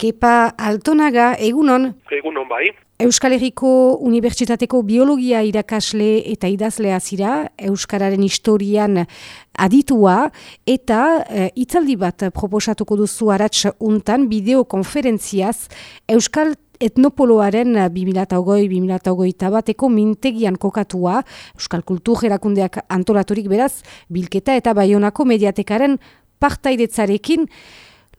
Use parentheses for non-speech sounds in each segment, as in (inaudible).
Kepa Altonaga, egunon? Egunon bai. Euskal Herriko Unibertsitateko biologia irakasle eta idazlea zira, Euskararen historian aditua, eta e, itzaldi bat proposatuko duzu aratz untan, bideokonferentziaz, Euskal etnopoloaren 2008-2008 bateko mintegian kokatua, Euskal Kultur erakundeak antolaturik beraz, bilketa eta baionako mediatekaren partaidetzarekin,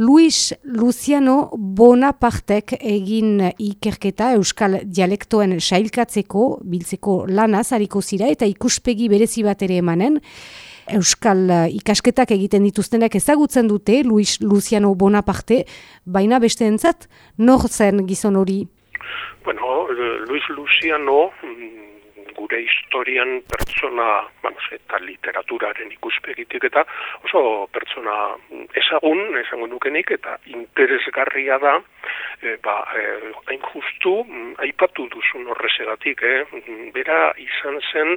Luis Luciano Bonapartek egin ikerketa euskal dialektoen sailkatzeko, biltzeko lana zariko zira eta ikuspegi berezi bat ere emanen. Euskal ikasketak egiten dituztenak ezagutzen dute Luis Luciano Bonaparte, baina beste entzat, nor zen gizon hori? Bueno, Luis Luciano gure historian pertsona, vamos, eta literaturaren ikuspegitik eta oso pertsona ezagun, esango nukenik, eta interesgarria da, e, ba, e, hain justu, aipatu duzun horrezegatik, eh? bera izan zen,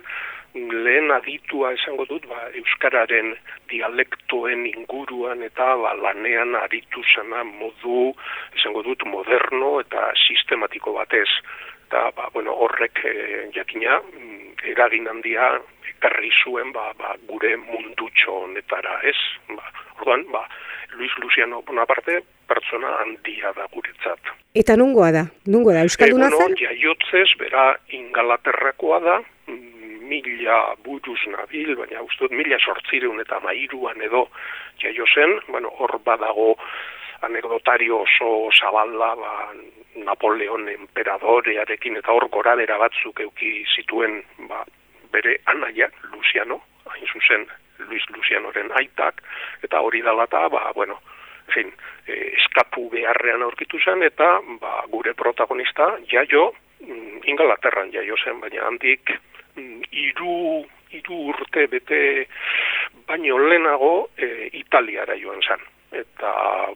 lehen aditua esango dut ba, euskararen dialektoen inguruan eta ba, lanean aritu zena modu esango dut moderno eta sistematiko batez eta ba, bueno, horrek e, jakina mm, eragin handia ekarri zuen ba, ba, gure mundutxo honetara, ez? Ba, orduan, ba, Luis Luciano Bonaparte pertsona handia da guretzat. Eta nungoa da? Nungoa da? Euskalduna zen? Eguno, jaiotzez, bera ingalaterrakoa da, mm, mila buruz nabil, baina ustot mila sortzireun eta mairuan edo jaio zen, bueno, hor badago anekdotario oso zaballa, ba, Napoleon emperadorearekin eta hor gora bera batzuk euki zituen ba, bere anaia, Luciano, hain zuzen Luis Lucianoren aitak, eta hori dalata, ba, bueno, fin, e, eskapu beharrean aurkitu zen, eta ba, gure protagonista, jaio, mm, ingalaterran jaio zen, baina handik, mm, iru, iru urte bete baino lehenago e, Italiara joan zen eta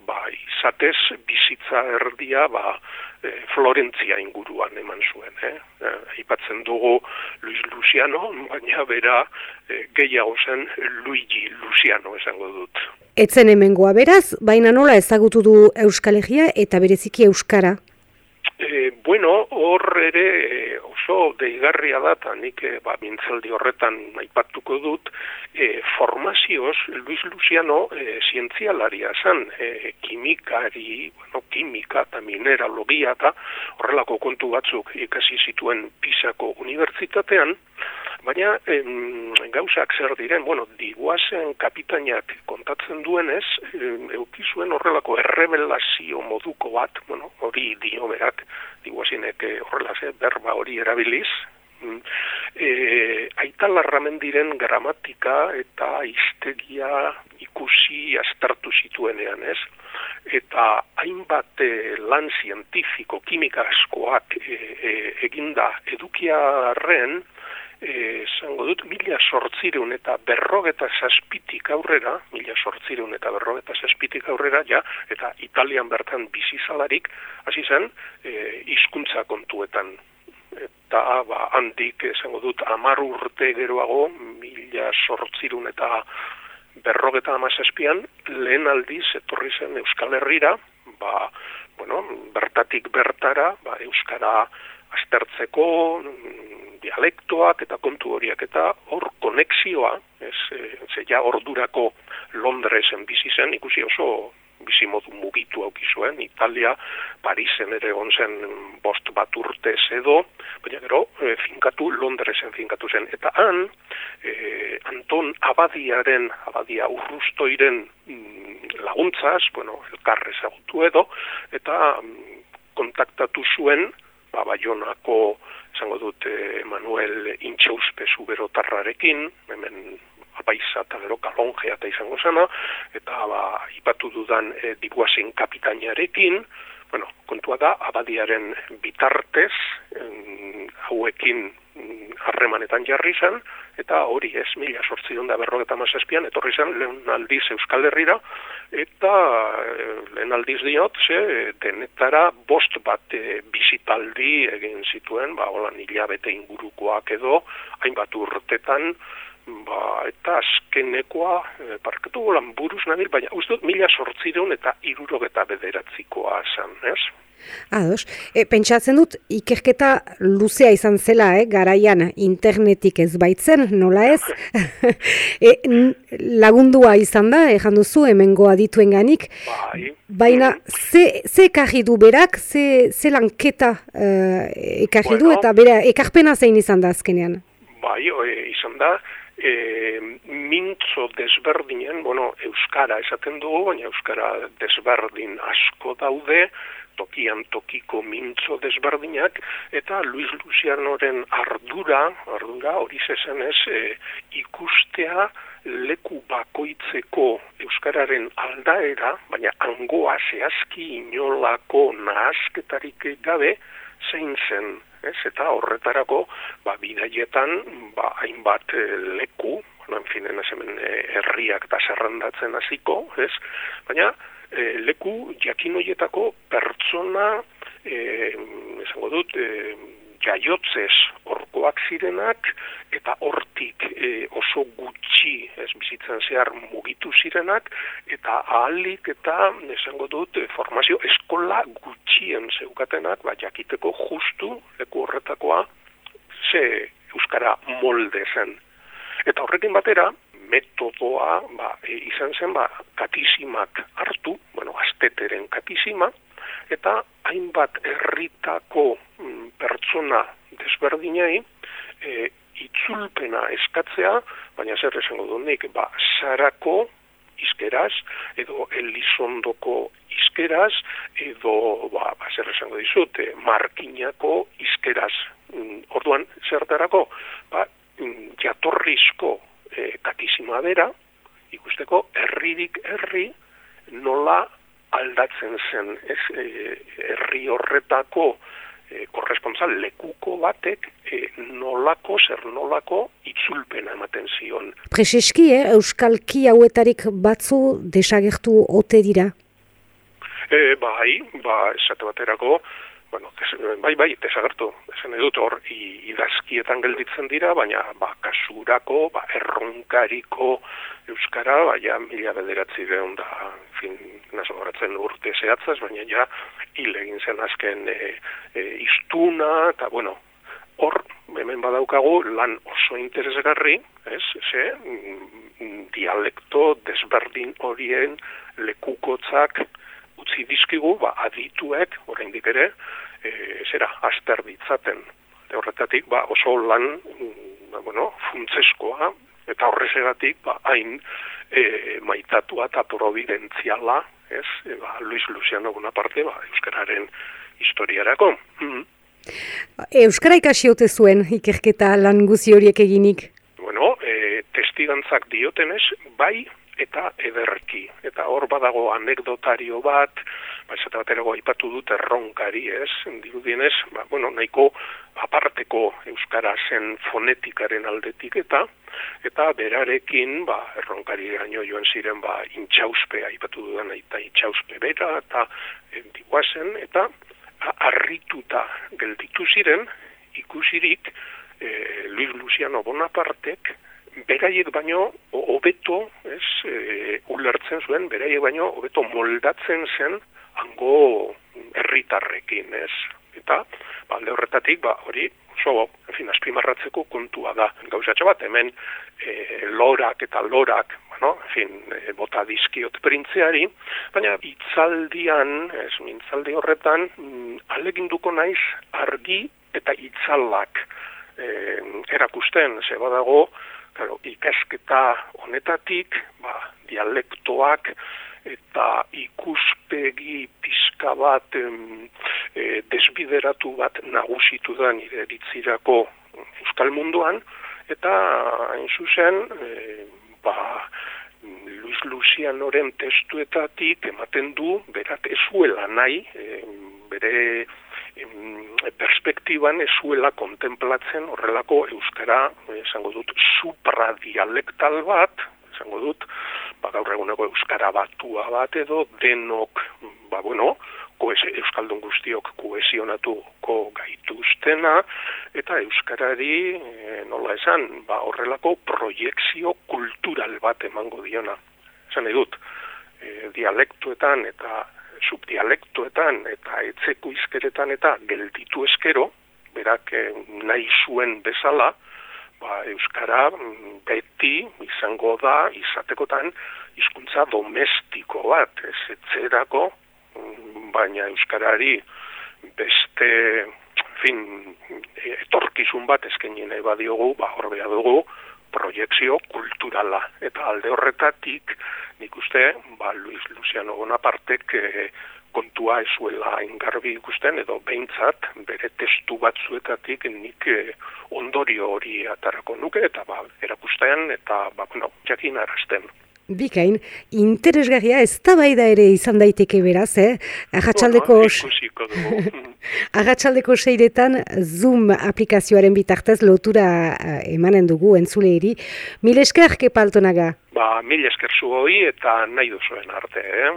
ba, izatez bizitza erdia ba, e, Florentzia inguruan eman zuen. Eh? E, aipatzen dugu Luis Luciano, baina bera e, gehiago zen Luigi Luciano esango dut. Etzen hemengoa beraz, baina nola ezagutu du Euskalegia eta bereziki Euskara? Bueno, hor ere e, oso deigarria da, eta nik e, ba, mintzaldi horretan aipatuko dut, e, formazioz Luis Luciano e, zientzialaria zen, e, kimikari, bueno, kimika eta mineralogia eta horrelako kontu batzuk ikasi zituen Pisako unibertsitatean, Baina em, gauzak zer diren, bueno, diguazen kapitainak kontatzen duenez, em, eukizuen horrelako errebelazio moduko bat, bueno, hori dio berak, diguazinek eh, horrelase berba hori erabiliz, e, aita larramendiren gramatika eta istegia ikusi astartu zituenean, ez? Eta hainbat e, lan zientifiko, kimika askoak e, e, eginda edukiarren, esango dut, mila sortzireun eta berrogeta zazpitik aurrera, mila sortzireun eta berrogeta zazpitik aurrera, ja, eta Italian bertan bizizalarik, hasi zen, e, izkuntza kontuetan. Eta ba, handik, esango dut, amar urte geroago, mila sortzireun eta berrogeta amazazpian, lehen aldiz, etorri zen Euskal Herrira, ba, bueno, bertatik bertara, ba, Euskara aztertzeko, dialektoak eta kontu horiak eta hor konexioa, ez, e, ze ja ordurako Londresen bizi zen, ikusi oso bizi modu mugitu aukizuen, Italia, Parisen ere onzen bost bat urte edo, baina gero, e, finkatu, Londresen finkatu zen. Eta han, e, Anton Abadiaren, Abadia urrustoiren mm, laguntzaz, bueno, elkarre zagutu edo, eta mm, kontaktatu zuen, ba, Baionako esango dut eh, Manuel Intxauspe zuberotarrarekin, hemen apaiza eta gero kalongea eta izango zena, eta ba, ipatu dudan e, dibuazen kapitainarekin, bueno, kontua da, abadiaren bitartez, hauekin mm, harremanetan jarri zen, eta hori ez, mila sortzi da berrogeta mazazpian, etorri zen lehen aldiz Euskal Herrira, eta eh, lehen aldiz diot, ze, denetara bost bat e, bizitaldi egin zituen, ba, hola, nila bete ingurukoak edo, hainbat urtetan, ba, eta azkenekoa, e, parketu golan buruz nabil, baina uste dut mila sortzireun eta irurogeta bederatzikoa esan, ez? Ados, e, pentsatzen dut ikerketa luzea izan zela, eh, garaian internetik ez baitzen, nola ez? (laughs) e, lagundua izan da, ejan duzu, hemengoa dituen ganik. Bai. Baina, ze, ze ekarri du berak, ze, ze lanketa uh, ekarri du, eta bera, ekarpena zein izan da azkenean? Bai, izan da, e, mintzo desberdinen, bueno, Euskara esaten dugu, baina Euskara desberdin asko daude, tokian tokiko mintzo desberdinak, eta Luis Lucianoren ardura, ardura hori zezen ez, e, ikustea leku bakoitzeko Euskararen aldaera, baina angoa zehazki inolako nahazketarik gabe, zein zen, ez? eta horretarako, ba, bidaietan, ba, hainbat e, leku, bueno, enfinen, ez hemen e, herriak da zerrandatzen hasiko, ez? Baina, e, leku jakinoietako pertsona e, esango dut e, jaiotzez orkoak zirenak eta hortik e, oso gutxi ez bizitzen zehar mugitu zirenak eta ahalik eta esango dut formazio eskola gutxien zeukatenak ba, jakiteko justu leku horretakoa ze euskara molde zen. Eta horrekin batera, metodoa ba, e, izan zen ba, katisimak hartu, bueno, asteteren katisima, eta hainbat herritako mm, pertsona desberdinei e, itzulpena eskatzea, baina zer esango du nik, ba, sarako izkeraz, edo elizondoko izkeraz, edo, ba, ba zer esango dizut, e, markinako izkeraz. Mm, orduan, zertarako, ba, mm, jatorrizko e, katisimoa bera, ikusteko herririk herri nola aldatzen zen, ez, e, herri horretako e, korrespontzal lekuko batek e, nolako, zer nolako itzulpena ematen zion. Prezeski, eh, Euskalki hauetarik batzu desagertu ote dira? E, bai, ba, esate baterako, bueno, bai, bai, desagertu, esan edut hor, idazkietan gelditzen dira, baina, ba, kasurako, ba, erronkariko euskara, ba, ja, mila bederatzi behon da, fin, naso horatzen urte zehatzaz, baina, ja, hil egin zen azken e, e, istuna, eta, bueno, hor, hemen badaukagu, lan oso interesgarri, ez, ze, mm, dialekto desberdin horien lekukotzak, utzi dizkigu, ba, adituek, oraindik ere, e, zera, aster ditzaten. horretatik, ba, oso lan, mm, ba, bueno, funtzeskoa, eta horrezegatik, ba, hain e, maitatua eta providentziala, ez, e, ba, Luis Luciano guna parte, ba, Euskararen historiarako. Mm Euskara ikasi hote zuen ikerketa lan guzi horiek eginik? Bueno, e, testigantzak diotenez, bai, eta ederki. Eta hor badago anekdotario bat, ba, esate baterago aipatu dut erronkari, ez? Dirudienez, ba, bueno, nahiko aparteko euskara zen fonetikaren aldetik eta eta berarekin, ba, erronkari gaino joan ziren, ba, intxauspe, aipatu dudan, eta intxauspe bera, eta e, eta arrituta gelditu ziren, ikusirik, e, Luis Luciano Bonapartek, beraiek baino hobeto, ez, e, ulertzen zuen, beraiek baino hobeto moldatzen zen hango herritarrekin, ez? Eta balde horretatik, ba, hori oso, en fin, azpimarratzeko kontua da. Gauzatxo bat, hemen e, lorak eta lorak, bueno, en fin, e, bota dizkiot printzeari, baina itzaldian, ez, mintzaldi horretan, mm, aleginduko naiz argi eta itzalak e, erakusten, ze badago, Claro, ikasketa honetatik, ba, dialektoak eta ikuspegi pizka bat e, desbideratu bat nagusitu da nire eritzirako euskal munduan, eta hain zuzen, e, ba, Luis Lucianoren testuetatik ematen du, berak ezuela nahi, e, bere perspektiban ezuela kontemplatzen horrelako euskara, esango dut, supradialektal bat, esango dut, ba, gaur eguneko euskara batua bat edo, denok, ba, bueno, koese, euskaldun guztiok koesionatuko gaituztena, eta euskarari e, nola esan, ba, horrelako proiektzio kultural bat emango diona. Esan dut, e, dialektuetan eta subdialektuetan eta etzeko izkeretan eta gelditu eskero, berak e, nahi zuen bezala, ba, euskara mm, beti izango da izatekotan hizkuntza domestiko bat, ez etzerako, mm, baina euskarari beste fin, etorkizun bat eskaini nahi badiogu, ba horbea dugu proiektzio kulturala. Eta alde horretatik nik uste ba Luis Luciano Bonapartek e, kontua ezuela ingarbi ikusten edo behintzat bere testu batzuetatik nik e, ondorio hori atarako nuke eta ba erakustean eta ba bueno jakin arrasten Bikain, interesgarria ez da bai da ere izan daiteke beraz, eh? Agatxaldeko... Agatxaldeko (laughs) seiretan Zoom aplikazioaren bitartez lotura uh, emanen dugu entzule eri. Mil esker, kepaltonaga? Ba, mil esker zu hoi eta nahi duzuen arte, eh?